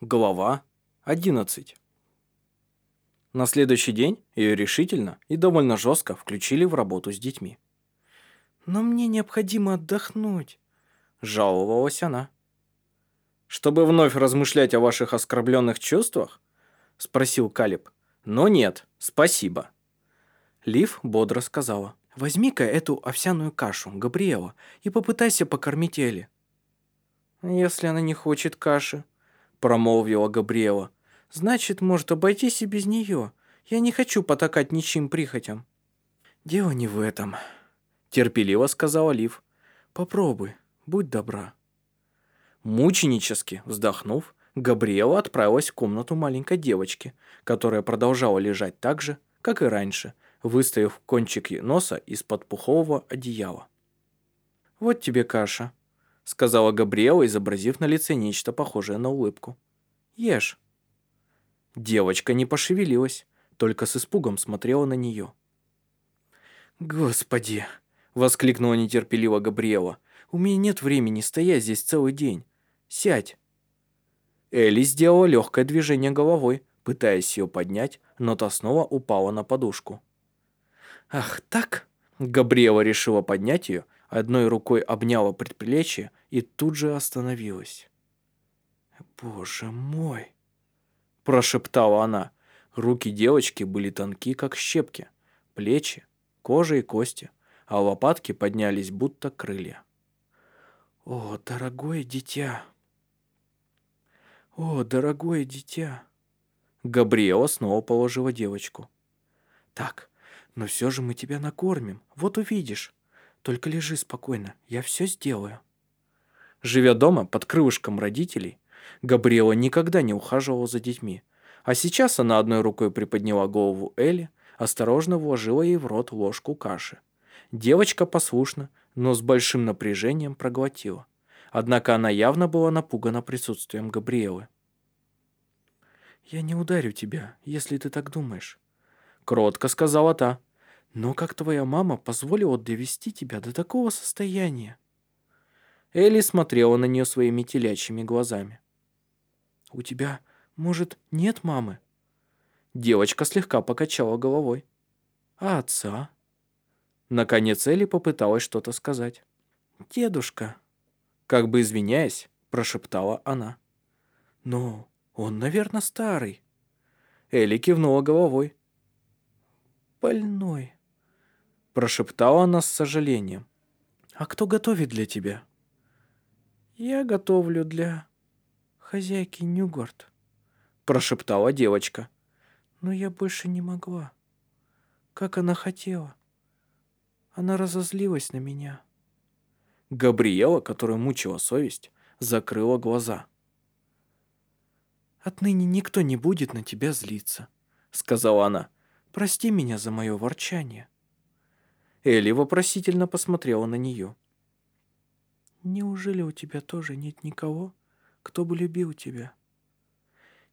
Глава 11 На следующий день ее решительно и довольно жестко включили в работу с детьми. «Но мне необходимо отдохнуть», – жаловалась она. «Чтобы вновь размышлять о ваших оскорбленных чувствах?» – спросил Калиб. «Но нет, спасибо». Лив бодро сказала. «Возьми-ка эту овсяную кашу, Габриэла, и попытайся покормить Элли». «Если она не хочет каши», промолвила Габриэла. «Значит, может обойтись и без нее. Я не хочу потакать ничьим прихотям». «Дело не в этом», — терпеливо сказала Лив. «Попробуй, будь добра». Мученически вздохнув, Габриэла отправилась в комнату маленькой девочки, которая продолжала лежать так же, как и раньше, выставив кончик носа из-под пухового одеяла. «Вот тебе каша», сказала Габриэла, изобразив на лице нечто похожее на улыбку. «Ешь». Девочка не пошевелилась, только с испугом смотрела на нее. «Господи!» — воскликнула нетерпеливо Габриэла. «У меня нет времени стоять здесь целый день. Сядь!» Элли сделала легкое движение головой, пытаясь ее поднять, но та снова упала на подушку. «Ах, так?» Габриэла решила поднять ее, одной рукой обняла предплечье и тут же остановилась. «Боже мой!» – прошептала она. Руки девочки были тонки, как щепки, плечи, кожа и кости, а лопатки поднялись, будто крылья. «О, дорогое дитя! О, дорогое дитя!» Габриэла снова положила девочку. «Так, но все же мы тебя накормим, вот увидишь. Только лежи спокойно, я все сделаю». Живя дома под крылышком родителей, Габриэла никогда не ухаживала за детьми, а сейчас она одной рукой приподняла голову Элли, осторожно вложила ей в рот ложку каши. Девочка послушно, но с большим напряжением проглотила. Однако она явно была напугана присутствием Габриэлы. «Я не ударю тебя, если ты так думаешь», — кротко сказала та. «Но как твоя мама позволила довести тебя до такого состояния?» Элли смотрела на нее своими телячьими глазами. «У тебя, может, нет мамы?» Девочка слегка покачала головой. «А отца?» Наконец Элли попыталась что-то сказать. «Дедушка», как бы извиняясь, прошептала она. «Но он, наверное, старый». Элли кивнула головой. «Больной», прошептала она с сожалением. «А кто готовит для тебя?» «Я готовлю для хозяйки Ньюгорд», — прошептала девочка. «Но я больше не могла. Как она хотела. Она разозлилась на меня». Габриэла, которая мучила совесть, закрыла глаза. «Отныне никто не будет на тебя злиться», — сказала она. «Прости меня за мое ворчание». Элли вопросительно посмотрела на нее. Неужели у тебя тоже нет никого, кто бы любил тебя?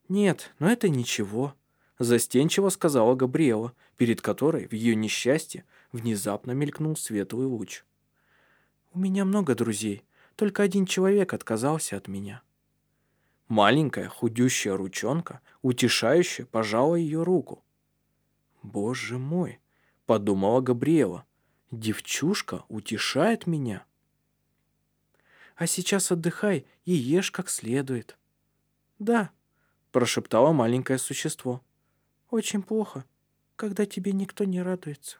Нет, но это ничего, застенчиво сказала Габриэла, перед которой в ее несчастье внезапно мелькнул светлый луч. У меня много друзей, только один человек отказался от меня. Маленькая худющая ручонка, утешающе пожала ее руку. «Боже мой!» — подумала Габриэла. «Девчушка утешает меня?» А сейчас отдыхай и ешь как следует». «Да», — прошептало маленькое существо. «Очень плохо, когда тебе никто не радуется».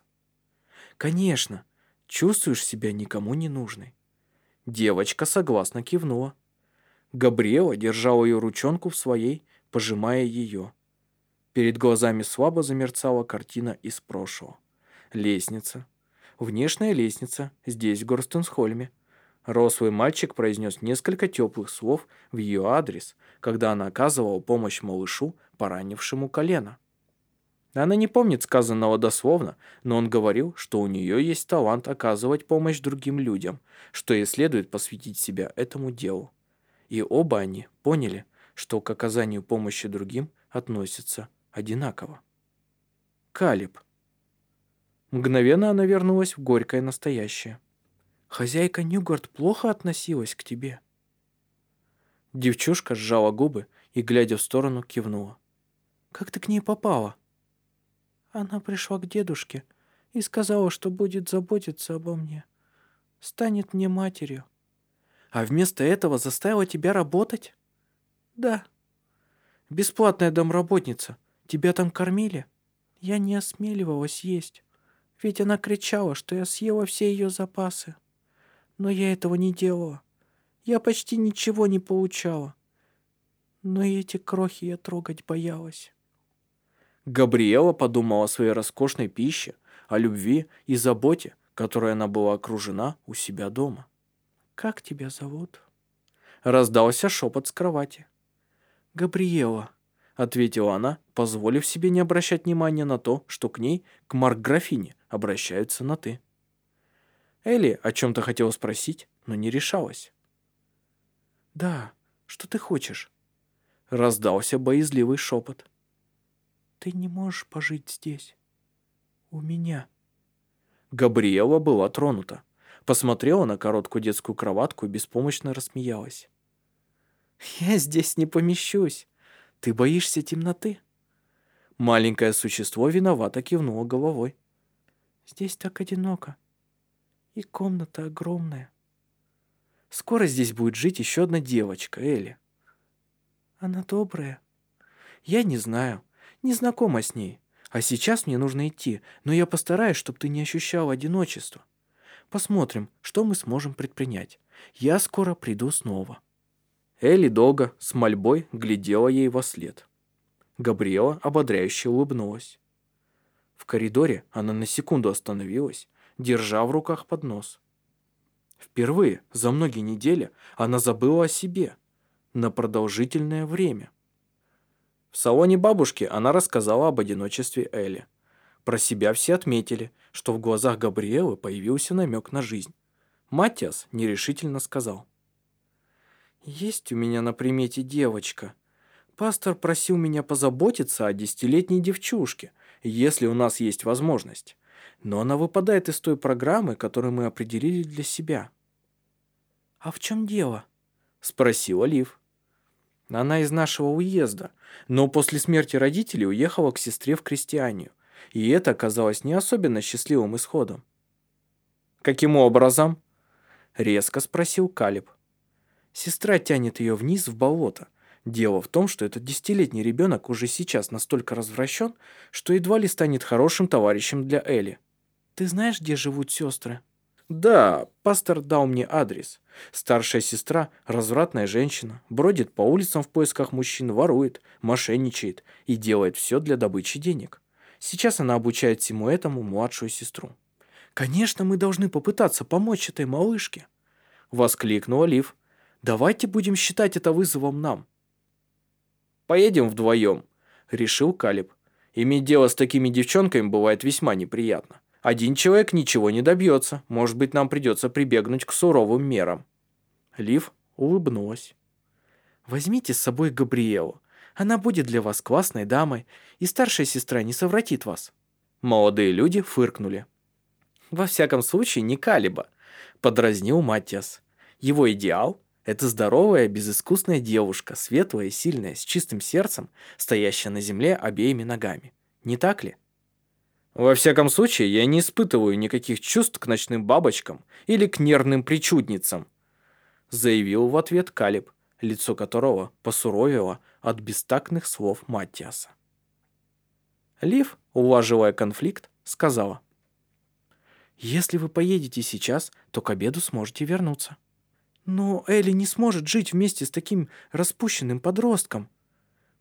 «Конечно, чувствуешь себя никому не нужной». Девочка согласно кивнула. Габриэла держала ее ручонку в своей, пожимая ее. Перед глазами слабо замерцала картина из прошлого. Лестница. Внешняя лестница здесь, в Горстенсхольме. Рослый мальчик произнес несколько теплых слов в ее адрес, когда она оказывала помощь малышу, поранившему колено. Она не помнит сказанного дословно, но он говорил, что у нее есть талант оказывать помощь другим людям, что ей следует посвятить себя этому делу. И оба они поняли, что к оказанию помощи другим относятся одинаково. Калиб. Мгновенно она вернулась в горькое настоящее. Хозяйка Ньюгард плохо относилась к тебе?» Девчушка сжала губы и, глядя в сторону, кивнула. «Как ты к ней попала?» Она пришла к дедушке и сказала, что будет заботиться обо мне. Станет мне матерью. А вместо этого заставила тебя работать? Да. Бесплатная домработница. Тебя там кормили? Я не осмеливалась есть, ведь она кричала, что я съела все ее запасы. Но я этого не делала. Я почти ничего не получала. Но и эти крохи я трогать боялась. Габриэла подумала о своей роскошной пище, о любви и заботе, которой она была окружена у себя дома. «Как тебя зовут?» Раздался шепот с кровати. «Габриэла», — ответила она, позволив себе не обращать внимания на то, что к ней, к Марк-графине, обращаются на «ты». Элли о чем-то хотела спросить, но не решалась. «Да, что ты хочешь?» Раздался боязливый шепот. Ты не можешь пожить здесь. У меня. Габриэла была тронута. Посмотрела на короткую детскую кроватку и беспомощно рассмеялась. «Я здесь не помещусь. Ты боишься темноты?» Маленькое существо виновато кивнуло головой. «Здесь так одиноко. И комната огромная. Скоро здесь будет жить еще одна девочка, Элли». «Она добрая?» «Я не знаю не знакома с ней. А сейчас мне нужно идти, но я постараюсь, чтобы ты не ощущал одиночества. Посмотрим, что мы сможем предпринять. Я скоро приду снова». Элли долго, с мольбой, глядела ей во след. Габриэла ободряюще улыбнулась. В коридоре она на секунду остановилась, держа в руках поднос. Впервые за многие недели она забыла о себе на продолжительное время. В салоне бабушки она рассказала об одиночестве Элли. Про себя все отметили, что в глазах Габриэлы появился намек на жизнь. Матиас нерешительно сказал. «Есть у меня на примете девочка. Пастор просил меня позаботиться о десятилетней девчушке, если у нас есть возможность. Но она выпадает из той программы, которую мы определили для себя». «А в чем дело?» – спросила Лив. Она из нашего уезда, но после смерти родителей уехала к сестре в крестьянию, и это оказалось не особенно счастливым исходом. «Каким образом?» — резко спросил Калиб. Сестра тянет ее вниз в болото. Дело в том, что этот десятилетний ребенок уже сейчас настолько развращен, что едва ли станет хорошим товарищем для Элли. «Ты знаешь, где живут сестры?» «Да, пастор дал мне адрес. Старшая сестра, развратная женщина, бродит по улицам в поисках мужчин, ворует, мошенничает и делает все для добычи денег. Сейчас она обучает всему этому младшую сестру». «Конечно, мы должны попытаться помочь этой малышке», — воскликнула Лив. «Давайте будем считать это вызовом нам». «Поедем вдвоем», — решил Калиб. «Иметь дело с такими девчонками бывает весьма неприятно». Один человек ничего не добьется. Может быть, нам придется прибегнуть к суровым мерам». Лив улыбнулась. «Возьмите с собой Габриэлу. Она будет для вас классной дамой, и старшая сестра не совратит вас». Молодые люди фыркнули. «Во всяком случае, не Калиба», — подразнил Матиас. «Его идеал — это здоровая, безыскусная девушка, светлая, сильная, с чистым сердцем, стоящая на земле обеими ногами. Не так ли?» Во всяком случае, я не испытываю никаких чувств к ночным бабочкам или к нервным причудницам», заявил в ответ Калиб, лицо которого посуровило от бестактных слов Маттиаса. Лив, улаживая конфликт, сказала. «Если вы поедете сейчас, то к обеду сможете вернуться». «Но Элли не сможет жить вместе с таким распущенным подростком»,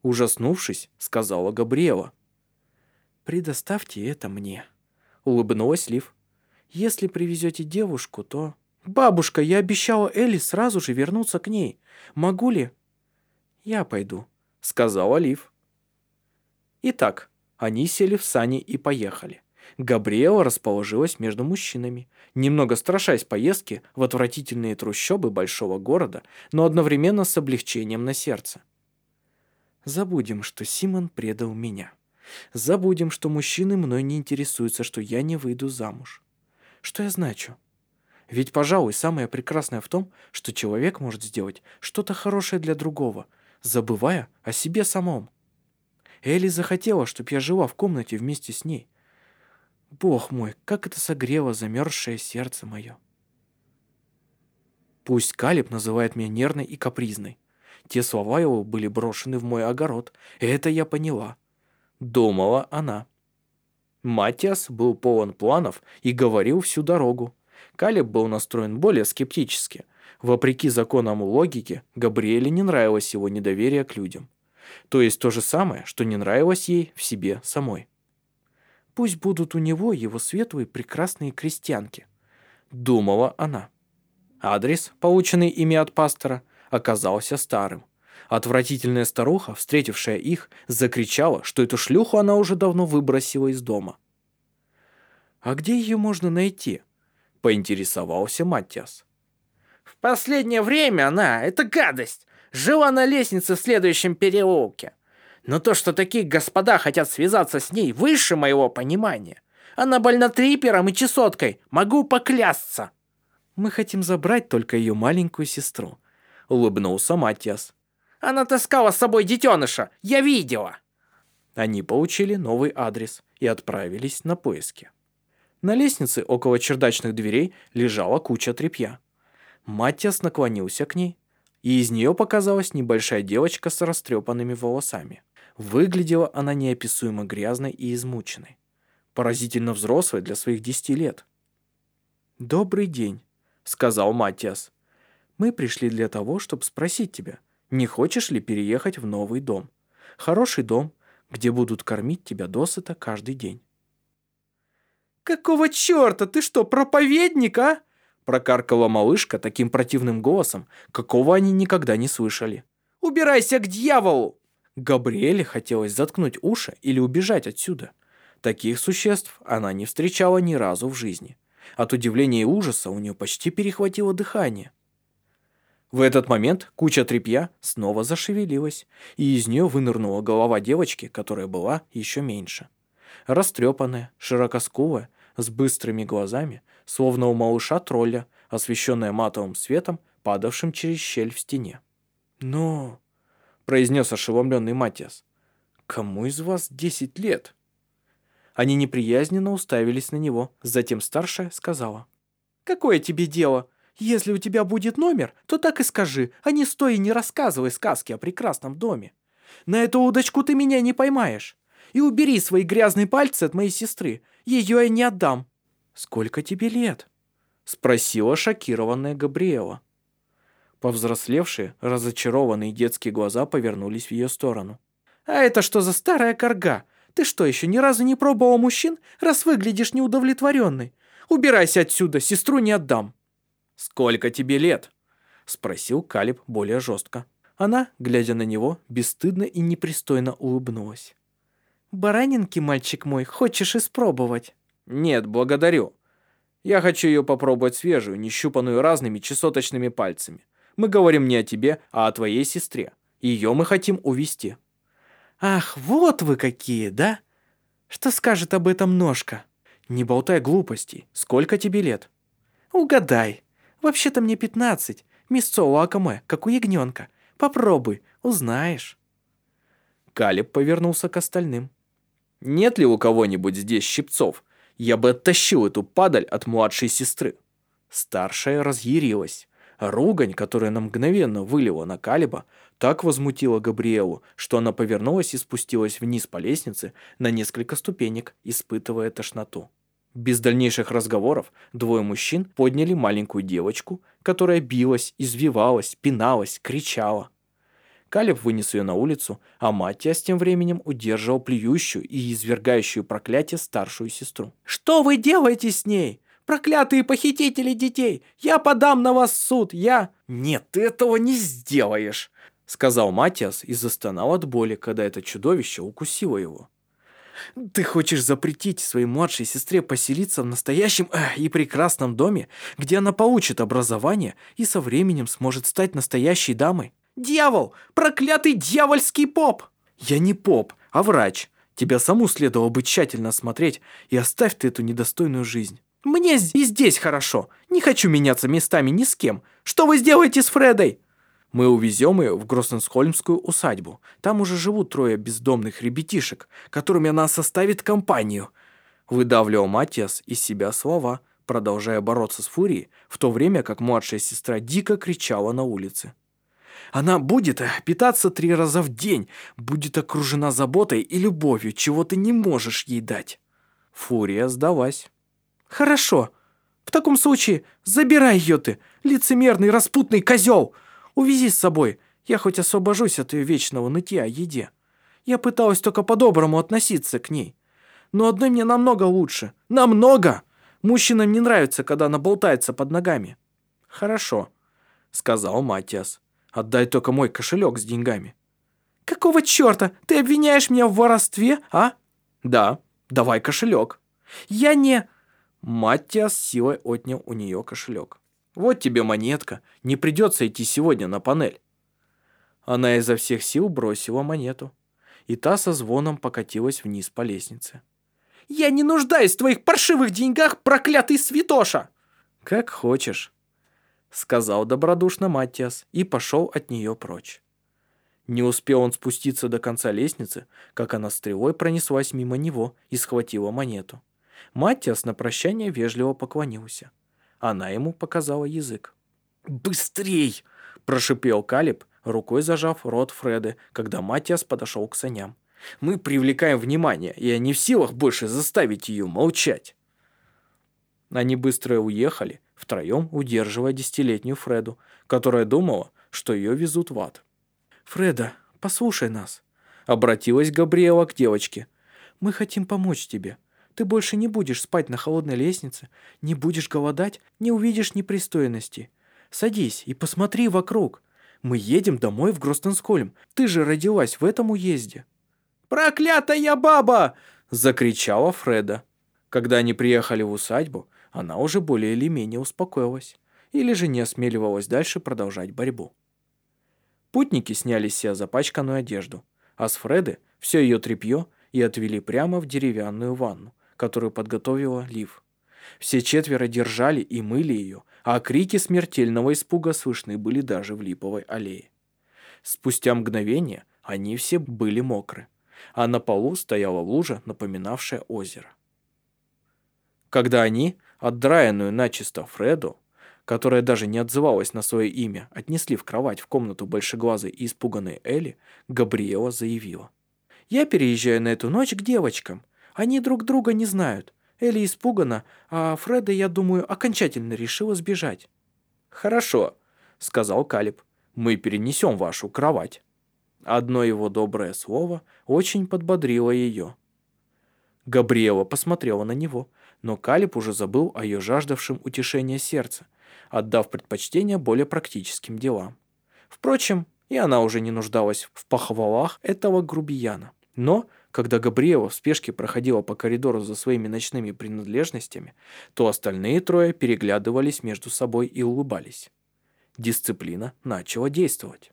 ужаснувшись, сказала Габриэла. «Предоставьте это мне», — улыбнулась Лив. «Если привезете девушку, то...» «Бабушка, я обещала Элли сразу же вернуться к ней. Могу ли?» «Я пойду», — сказала Лив. Итак, они сели в сани и поехали. Габриэла расположилась между мужчинами, немного страшась поездки в отвратительные трущобы большого города, но одновременно с облегчением на сердце. «Забудем, что Симон предал меня». Забудем, что мужчины мной не интересуются, что я не выйду замуж. Что я значу? Ведь, пожалуй, самое прекрасное в том, что человек может сделать что-то хорошее для другого, забывая о себе самом. Элли захотела, чтобы я жила в комнате вместе с ней. Бог мой, как это согрело замерзшее сердце мое. Пусть Калиб называет меня нервной и капризной. Те слова его были брошены в мой огород. Это я поняла. Думала она. Матиас был полон планов и говорил всю дорогу. Калиб был настроен более скептически. Вопреки законам логики, Габриэле не нравилось его недоверие к людям. То есть то же самое, что не нравилось ей в себе самой. Пусть будут у него его светлые прекрасные крестьянки, думала она. Адрес, полученный ими от пастора, оказался старым. Отвратительная старуха, встретившая их, закричала, что эту шлюху она уже давно выбросила из дома. «А где ее можно найти?» – поинтересовался Маттиас. «В последнее время она, это гадость, жила на лестнице в следующем переулке. Но то, что такие господа хотят связаться с ней, выше моего понимания. Она больна трипером и чесоткой, могу поклясться. Мы хотим забрать только ее маленькую сестру, улыбнулся Матиас. Она таскала с собой детеныша, я видела. Они получили новый адрес и отправились на поиски. На лестнице около чердачных дверей лежала куча тряпья. Матиас наклонился к ней, и из нее показалась небольшая девочка с растрепанными волосами. Выглядела она неописуемо грязной и измученной. Поразительно взрослой для своих десяти лет. «Добрый день», — сказал Матиас. «Мы пришли для того, чтобы спросить тебя, не хочешь ли переехать в новый дом? Хороший дом, где будут кормить тебя досыта каждый день». «Какого черта? Ты что, проповедник, а?» Прокаркала малышка таким противным голосом, какого они никогда не слышали. «Убирайся к дьяволу!» Габриэле хотелось заткнуть уши или убежать отсюда. Таких существ она не встречала ни разу в жизни. От удивления и ужаса у нее почти перехватило дыхание. В этот момент куча тряпья снова зашевелилась, и из нее вынырнула голова девочки, которая была еще меньше. Растрепанная, широкоскулая, с быстрыми глазами, словно у малыша-тролля, освещенная матовым светом, падавшим через щель в стене. «Но...» произнес ошеломленный Матиас. «Кому из вас десять лет?» Они неприязненно уставились на него. Затем старшая сказала. «Какое тебе дело? Если у тебя будет номер, то так и скажи, а не стой и не рассказывай сказки о прекрасном доме. На эту удочку ты меня не поймаешь. И убери свои грязные пальцы от моей сестры. Ее я не отдам». «Сколько тебе лет?» Спросила шокированная Габриэла. Повзрослевшие, разочарованные детские глаза повернулись в ее сторону. «А это что за старая корга? Ты что, еще ни разу не пробовал мужчин, раз выглядишь неудовлетворенной? Убирайся отсюда, сестру не отдам!» «Сколько тебе лет?» — спросил Калиб более жестко. Она, глядя на него, бесстыдно и непристойно улыбнулась. «Баранинки, мальчик мой, хочешь испробовать?» «Нет, благодарю. Я хочу ее попробовать свежую, не щупанную разными чесоточными пальцами. Мы говорим не о тебе, а о твоей сестре. Ее мы хотим увести. Ах, вот вы какие, да? Что скажет об этом ножка? Не болтай глупостей. Сколько тебе лет? Угадай. Вообще-то мне пятнадцать. Мясцо лакомое, как у ягненка. Попробуй, узнаешь. Калиб повернулся к остальным. Нет ли у кого-нибудь здесь щипцов? Я бы оттащил эту падаль от младшей сестры. Старшая разъярилась. Ругань, которая на мгновенно вылила на Калиба, так возмутила Габриэлу, что она повернулась и спустилась вниз по лестнице на несколько ступенек, испытывая тошноту. Без дальнейших разговоров двое мужчин подняли маленькую девочку, которая билась, извивалась, пиналась, кричала. Калиб вынес ее на улицу, а Матиас тем временем удерживал плюющую и извергающую проклятие старшую сестру. «Что вы делаете с ней? Проклятые похитители детей! Я подам на вас в суд! Я...» «Нет, ты этого не сделаешь!» Сказал Матиас и застонал от боли, когда это чудовище укусило его. «Ты хочешь запретить своей младшей сестре поселиться в настоящем э, и прекрасном доме, где она получит образование и со временем сможет стать настоящей дамой?» «Дьявол! Проклятый дьявольский поп!» «Я не поп, а врач. Тебя саму следовало бы тщательно осмотреть, и оставь ты эту недостойную жизнь». Мне и здесь хорошо. Не хочу меняться местами ни с кем. Что вы сделаете с Фредой?» Мы увезем ее в Гроссенсхольмскую усадьбу. Там уже живут трое бездомных ребятишек, которыми она составит компанию». Выдавливал Матиас из себя слова, продолжая бороться с фурией, в то время как младшая сестра дико кричала на улице. Она будет питаться три раза в день, будет окружена заботой и любовью, чего ты не можешь ей дать. Фурия сдалась. Хорошо. В таком случае забирай ее ты, лицемерный распутный козел. Увези с собой. Я хоть освобожусь от ее вечного нытья о еде. Я пыталась только по-доброму относиться к ней. Но одной мне намного лучше. Намного! Мужчинам не нравится, когда она болтается под ногами. Хорошо, сказал Матиас. Отдай только мой кошелек с деньгами». «Какого черта? Ты обвиняешь меня в воровстве, а?» «Да, давай кошелек». «Я не...» Маттиас силой отнял у нее кошелек. «Вот тебе монетка, не придется идти сегодня на панель». Она изо всех сил бросила монету, и та со звоном покатилась вниз по лестнице. «Я не нуждаюсь в твоих паршивых деньгах, проклятый святоша!» «Как хочешь», сказал добродушно Маттиас и пошел от нее прочь. Не успел он спуститься до конца лестницы, как она стрелой пронеслась мимо него и схватила монету. Маттиас на прощание вежливо поклонился. Она ему показала язык. «Быстрей!» – прошипел Калиб, рукой зажав рот Фреды, когда Маттиас подошел к саням. «Мы привлекаем внимание, и они в силах больше заставить ее молчать». Они быстро уехали, втроем удерживая десятилетнюю Фреду, которая думала, что ее везут в ад. «Фреда, послушай нас», — обратилась Габриэла к девочке. «Мы хотим помочь тебе. Ты больше не будешь спать на холодной лестнице, не будешь голодать, не увидишь непристойности. Садись и посмотри вокруг. Мы едем домой в Гростенскольм. Ты же родилась в этом уезде». «Проклятая баба!» — закричала Фреда. Когда они приехали в усадьбу, она уже более или менее успокоилась, или же не осмеливалась дальше продолжать борьбу. Путники сняли с себя запачканную одежду, а с Фреды все ее тряпье и отвели прямо в деревянную ванну, которую подготовила Лив. Все четверо держали и мыли ее, а крики смертельного испуга слышны были даже в липовой аллее. Спустя мгновение они все были мокры, а на полу стояла лужа, напоминавшая озеро. Когда они, отдраенную начисто Фреду, которая даже не отзывалась на свое имя, отнесли в кровать в комнату большеглазой и испуганной Элли, Габриэла заявила. «Я переезжаю на эту ночь к девочкам. Они друг друга не знают. Элли испугана, а Фреда, я думаю, окончательно решила сбежать». «Хорошо», — сказал Калиб. «Мы перенесем вашу кровать». Одно его доброе слово очень подбодрило ее. Габриэла посмотрела на него, но Калиб уже забыл о ее жаждавшем утешения сердце, отдав предпочтение более практическим делам. Впрочем, и она уже не нуждалась в похвалах этого грубияна. Но, когда Габриэла в спешке проходила по коридору за своими ночными принадлежностями, то остальные трое переглядывались между собой и улыбались. Дисциплина начала действовать.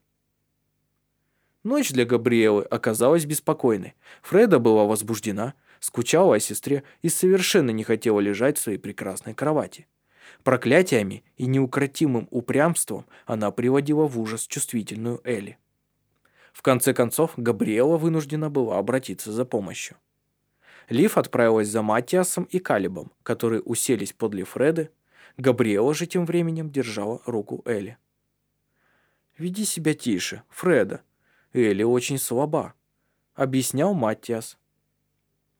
Ночь для Габриэлы оказалась беспокойной. Фреда была возбуждена, скучала о сестре и совершенно не хотела лежать в своей прекрасной кровати. Проклятиями и неукротимым упрямством она приводила в ужас чувствительную Элли. В конце концов, Габриэла вынуждена была обратиться за помощью. Лив отправилась за Матиасом и Калибом, которые уселись подле Фреды. Габриэла же тем временем держала руку Элли. «Веди себя тише, Фреда. Элли очень слаба», — объяснял Матиас.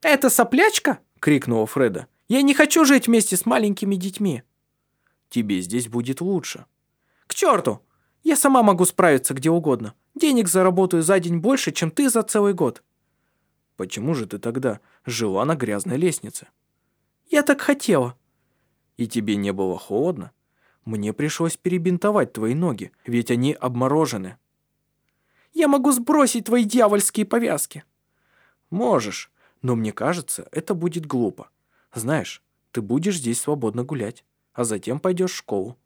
«Это соплячка?» — крикнула Фреда. «Я не хочу жить вместе с маленькими детьми». «Тебе здесь будет лучше». «К черту! Я сама могу справиться где угодно. Денег заработаю за день больше, чем ты за целый год». «Почему же ты тогда жила на грязной лестнице?» «Я так хотела». «И тебе не было холодно? Мне пришлось перебинтовать твои ноги, ведь они обморожены». «Я могу сбросить твои дьявольские повязки». «Можешь, но мне кажется, это будет глупо. Знаешь, ты будешь здесь свободно гулять, а затем пойдешь в школу».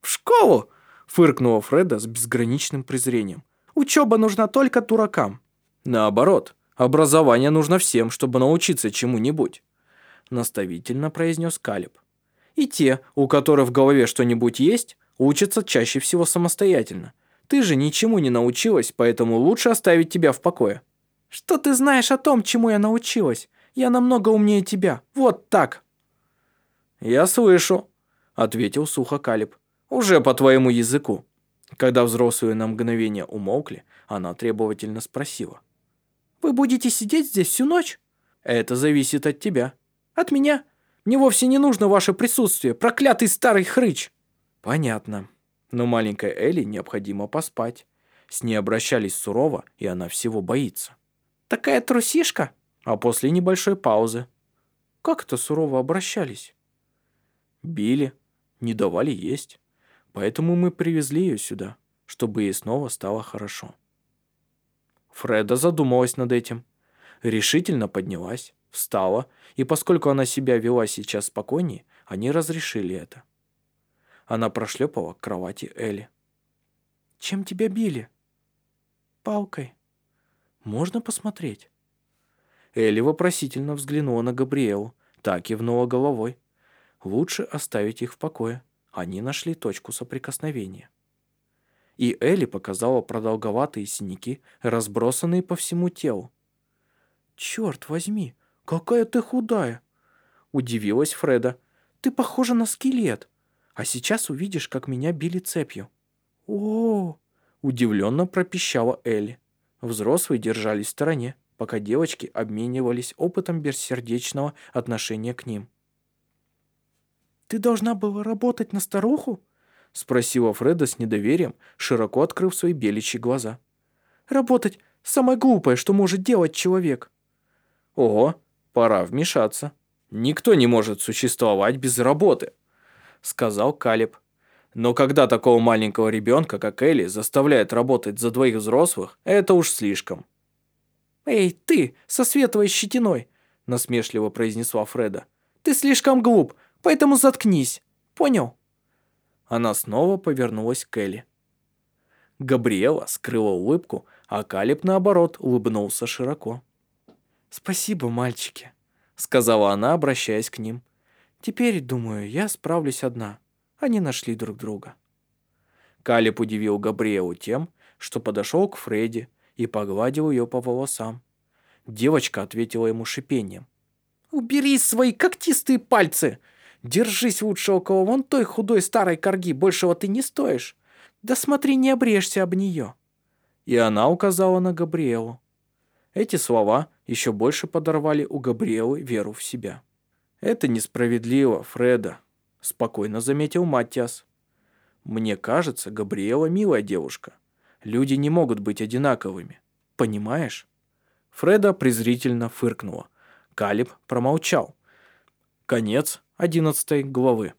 «В школу?» — фыркнула Фреда с безграничным презрением. «Учеба нужна только дуракам». «Наоборот, образование нужно всем, чтобы научиться чему-нибудь», — наставительно произнес Калиб. «И те, у которых в голове что-нибудь есть, учатся чаще всего самостоятельно. Ты же ничему не научилась, поэтому лучше оставить тебя в покое». «Что ты знаешь о том, чему я научилась? Я намного умнее тебя. Вот так». «Я слышу», — ответил сухо Калиб. «Уже по твоему языку». Когда взрослые на мгновение умолкли, она требовательно спросила. «Вы будете сидеть здесь всю ночь?» «Это зависит от тебя». «От меня? Мне вовсе не нужно ваше присутствие, проклятый старый хрыч!» «Понятно. Но маленькой Элли необходимо поспать. С ней обращались сурово, и она всего боится». «Такая трусишка?» А после небольшой паузы. «Как это сурово обращались?» «Били, не давали есть. Поэтому мы привезли ее сюда, чтобы ей снова стало хорошо». Фреда задумалась над этим. Решительно поднялась, встала, и поскольку она себя вела сейчас спокойнее, они разрешили это. Она прошлепала к кровати Элли. «Чем тебя били?» «Палкой. Можно посмотреть?» Элли вопросительно взглянула на Габриэлу, так кивнула головой. Лучше оставить их в покое. Они нашли точку соприкосновения. И Элли показала продолговатые синяки, разбросанные по всему телу. «Черт возьми, какая ты худая!» Удивилась Фреда. «Ты похожа на скелет. А сейчас увидишь, как меня били цепью». «О!» Удивленно пропищала Элли. Взрослые держались в стороне, пока девочки обменивались опытом бессердечного отношения к ним. «Ты должна была работать на старуху?» Спросила Фреда с недоверием, широко открыв свои беличьи глаза. «Работать – самое глупое, что может делать человек». «Ого, пора вмешаться. Никто не может существовать без работы», – сказал Калиб. «Но когда такого маленького ребенка, как Элли, заставляет работать за двоих взрослых, это уж слишком». «Эй, ты, со светлой щетиной!» – насмешливо произнесла Фреда. «Ты слишком глуп, поэтому заткнись. Понял?» Она снова повернулась к Элли. Габриэла скрыла улыбку, а Калиб, наоборот, улыбнулся широко. «Спасибо, мальчики», — сказала она, обращаясь к ним. «Теперь, думаю, я справлюсь одна. Они нашли друг друга». Калиб удивил Габриэлу тем, что подошел к Фредди и погладил ее по волосам. Девочка ответила ему шипением. «Убери свои когтистые пальцы! Держись лучше около вон той худой старой корги, большего ты не стоишь. Да смотри, не обрежься об нее». И она указала на Габриэлу. Эти слова еще больше подорвали у Габриэлы веру в себя. «Это несправедливо, Фреда», – спокойно заметил Матиас. «Мне кажется, Габриэла милая девушка. Люди не могут быть одинаковыми. Понимаешь?» Фреда презрительно фыркнула. Калиб промолчал. Конец 11 главы.